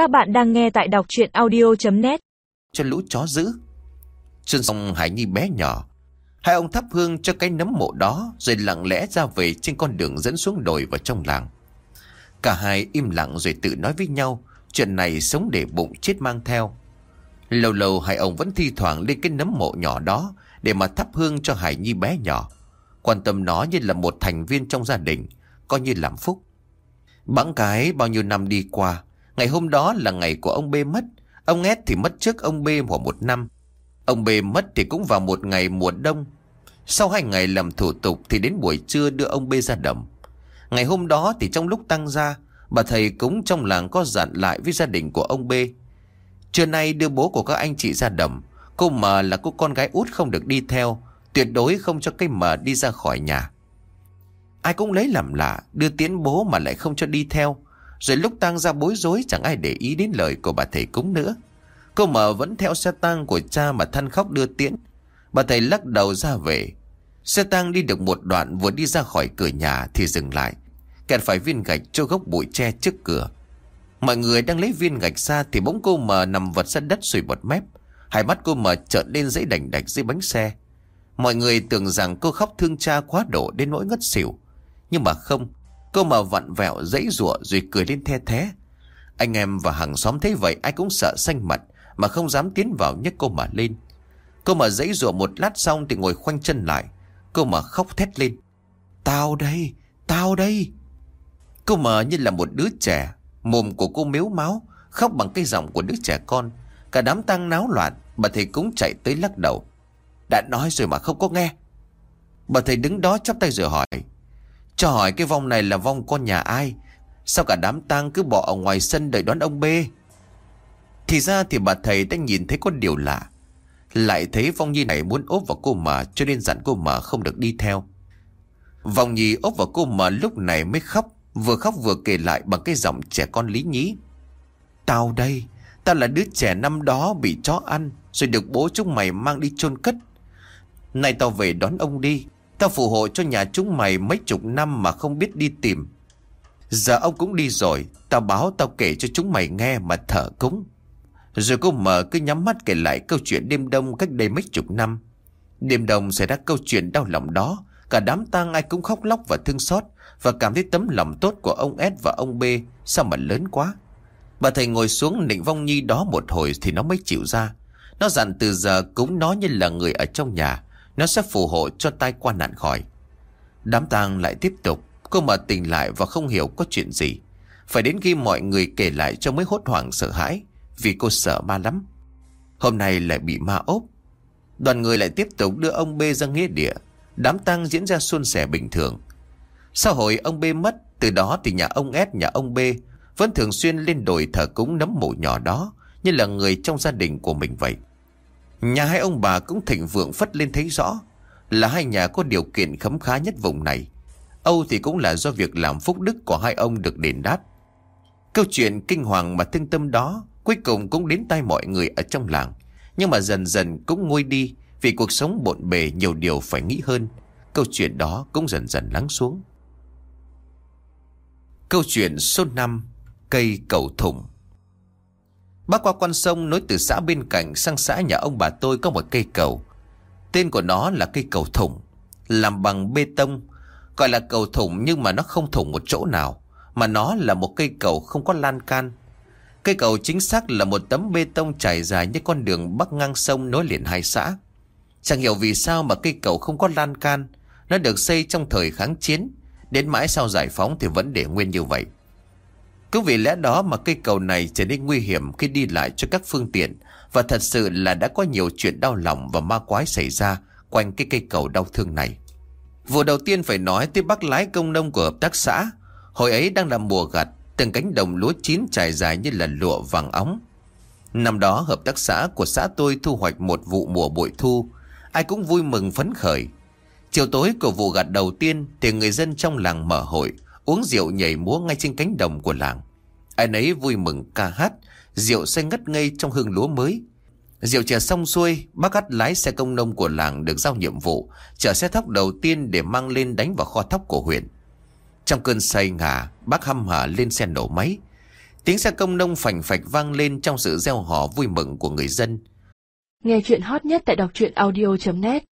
Các bạn đang nghe tại đọc chuyện audio.net Cho lũ chó giữ Xuân xong Hải Nhi bé nhỏ. Hai ông thắp hương cho cái nấm mộ đó, Rồi lặng lẽ ra về trên con đường dẫn xuống đồi vào trong làng. Cả hai im lặng rồi tự nói với nhau, Chuyện này sống để bụng chết mang theo. Lâu lâu hai ông vẫn thi thoảng lên cái nấm mộ nhỏ đó Để mà thắp hương cho Hải Nhi bé nhỏ. Quan tâm nó như là một thành viên trong gia đình, Coi như làm phúc. Bẵng cái bao nhiêu năm đi qua Ngày hôm đó là ngày của ông B mất. Ông S thì mất trước ông B khoảng một năm. Ông B mất thì cũng vào một ngày mùa đông. Sau hai ngày làm thủ tục Thì đến buổi trưa đưa ông B ra đầm. Ngày hôm đó thì trong lúc tăng ra Bà thầy cúng trong làng có dặn lại với gia đình của ông B. Trưa nay đưa bố của các anh chị ra đầm. Cô mờ là cô con gái út không được đi theo, Tuyệt đối không cho cây mờ đi ra khỏi nhà. Ai cũng lấy làm lạ, Đưa tiến bố mà lại không cho đi theo. Rồi lúc tang ra bối rối, Chẳng ai để ý đến lời của bà thầy cúng nữa. Cô mở vẫn theo xe tang của cha Mà than khóc đưa tiễn. Bà thầy lắc đầu ra về. Xe tang đi được một đoạn vừa đi ra khỏi cửa nhà Thì dừng lại. Kẹt phải viên gạch cho gốc bụi tre trước cửa. Mọi người đang lấy viên gạch ra Thì bỗng cô mờ nằm vật ra đất sùi bọt mép. Hai mắt cô mờ trợn lên dãy đành đạch dưới bánh xe. Mọi người tưởng rằng cô khóc thương cha quá độ đến nỗi ngất xỉu. Nhưng mà không Cô mà vặn vẹo dãy rủa rồi cười lên the thế. Anh em và hàng xóm thấy vậy ai cũng sợ xanh mặt Mà không dám tiến vào nhấc cô mà lên. Cô mà dãy rủa một lát xong thì ngồi khoanh chân lại. Cô mà khóc thét lên. Tao đây, tao đây. Cô mà như là một đứa trẻ Mồm của cô miếu máu Khóc bằng cái giọng của đứa trẻ con. Cả đám tang náo loạn Bà thầy cũng chạy tới lắc đầu. Đã nói rồi mà không có nghe. Bà thầy đứng đó chắp tay rồi hỏi cho hỏi cái vong này là vong con nhà ai? Sao cả đám tang cứ bỏ ở ngoài sân đợi đón ông B? Thì ra thì bà thầy đã nhìn thấy có điều lạ. Lại thấy vong nhi này muốn ốp vào cô mà, Cho nên dặn cô mà không được đi theo. Vong nhi ốp vào cô mà lúc này mới khóc, Vừa khóc vừa kể lại bằng cái giọng trẻ con lý nhí. Tao đây, Tao là đứa trẻ năm đó bị chó ăn, Rồi được bố chúng mày mang đi chôn cất. Nay tao về đón ông đi. Tao phù hộ cho nhà chúng mày mấy chục năm mà không biết đi tìm. Giờ ông cũng đi rồi Tao báo tao kể cho chúng mày nghe mà thở cúng. Rồi cô mở cứ nhắm mắt kể lại câu chuyện đêm đông cách đây mấy chục năm. Đêm đông xảy ra câu chuyện đau lòng đó, Cả đám tang ai cũng khóc lóc và thương xót Và cảm thấy tấm lòng tốt của ông S và ông B. Sao mà lớn quá? Bà thầy ngồi xuống nịnh vong nhi đó một hồi Thì nó mới chịu ra. Nó dặn từ giờ cúng nó như là người ở trong nhà. Nó sẽ phù hộ cho tai qua nạn khỏi. Đám tang lại tiếp tục Cô mở tỉnh lại và không hiểu có chuyện gì. Phải đến khi mọi người kể lại cho mới hốt hoảng sợ hãi, Vì cô sợ ma lắm. Hôm nay lại bị ma ốp. Đoàn người lại tiếp tục đưa ông B ra nghĩa địa. Đám tang diễn ra suôn sẻ bình thường. Sau hồi ông B mất, Từ đó thì nhà ông S, nhà ông B Vẫn thường xuyên lên đồi thờ cúng nấm mộ nhỏ đó, Như là người trong gia đình của mình vậy. Nhà hai ông bà cũng thịnh vượng phất lên thấy rõ Là hai nhà có điều kiện khấm khá nhất vùng này. Âu thì cũng là do việc làm phúc đức của hai ông được đền đáp. Câu chuyện kinh hoàng mà thương tâm đó Cuối cùng cũng đến tay mọi người ở trong làng. Nhưng mà dần dần cũng nguôi đi Vì cuộc sống bộn bề nhiều điều phải nghĩ hơn. Câu chuyện đó cũng dần dần lắng xuống. Câu chuyện số 5 Cây cầu thủng. Bác qua con sông nối từ xã bên cạnh sang xã nhà ông bà tôi có một cây cầu. Tên của nó là cây cầu thủng, Làm bằng bê tông. Gọi là cầu thủng nhưng mà nó không thủng một chỗ nào, Mà nó là một cây cầu không có lan can. Cây cầu chính xác là một tấm bê tông trải dài như con đường bắc ngang sông nối liền hai xã. Chẳng hiểu vì sao mà cây cầu không có lan can, Nó được xây trong thời kháng chiến, Đến mãi sau giải phóng thì vẫn để nguyên như vậy. Cứ vì lẽ đó mà cây cầu này trở nên nguy hiểm khi đi lại cho các phương tiện. Và thật sự là đã có nhiều chuyện đau lòng và ma quái xảy ra quanh cái cây cầu đau thương này. Vụ đầu tiên phải nói tới bác lái công nông của hợp tác xã. Hồi ấy đang là mùa gặt, Từng cánh đồng lúa chín trải dài như là lụa vàng óng. Năm đó, hợp tác xã của xã tôi thu hoạch một vụ mùa bội thu. Ai cũng vui mừng phấn khởi. Chiều tối của vụ gặt đầu tiên Thì người dân trong làng mở hội. Uống rượu nhảy múa ngay trên cánh đồng của làng. Ai nấy vui mừng ca hát, Rượu say ngất ngây trong hương lúa mới. Rượu chè xong xuôi, Bác gắt lái xe công nông của làng được giao nhiệm vụ, Chở xe thóc đầu tiên để mang lên đánh vào kho thóc của huyện. Trong cơn say ngả, Bác hăm hở lên xe nổ máy. Tiếng xe công nông phành phạch vang lên trong sự gieo hò vui mừng của người dân. Nghe chuyện hot nhất tại đọc truyện audio.net